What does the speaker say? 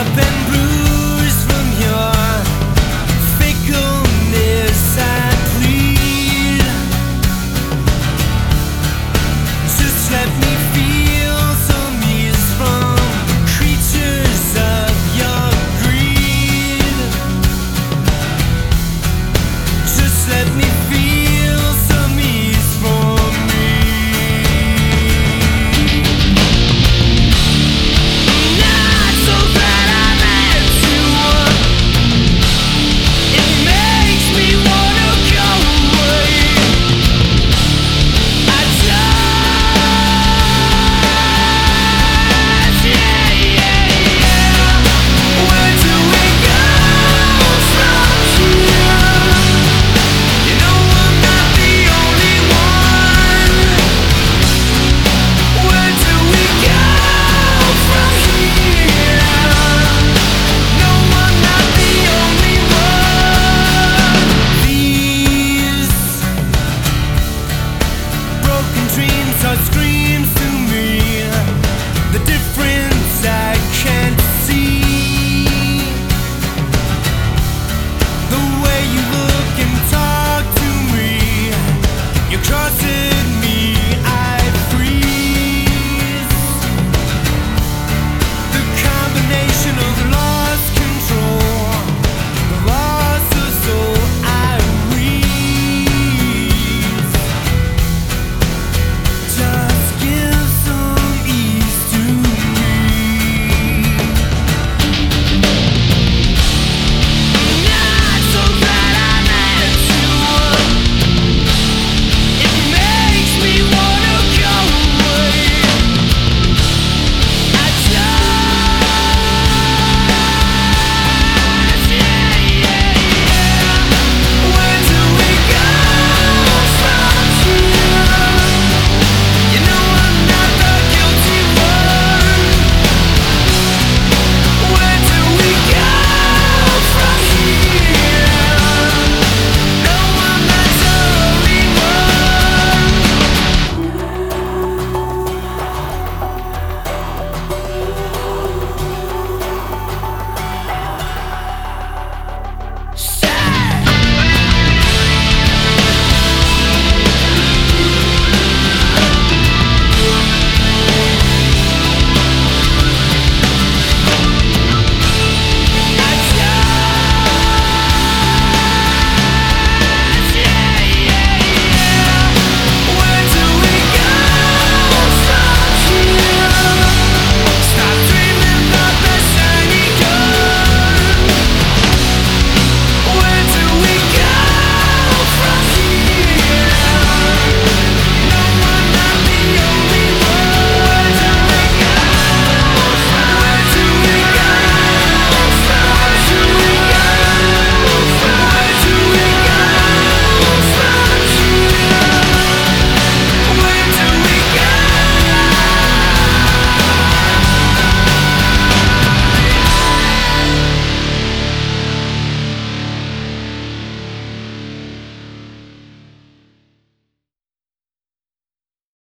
up and blue trusted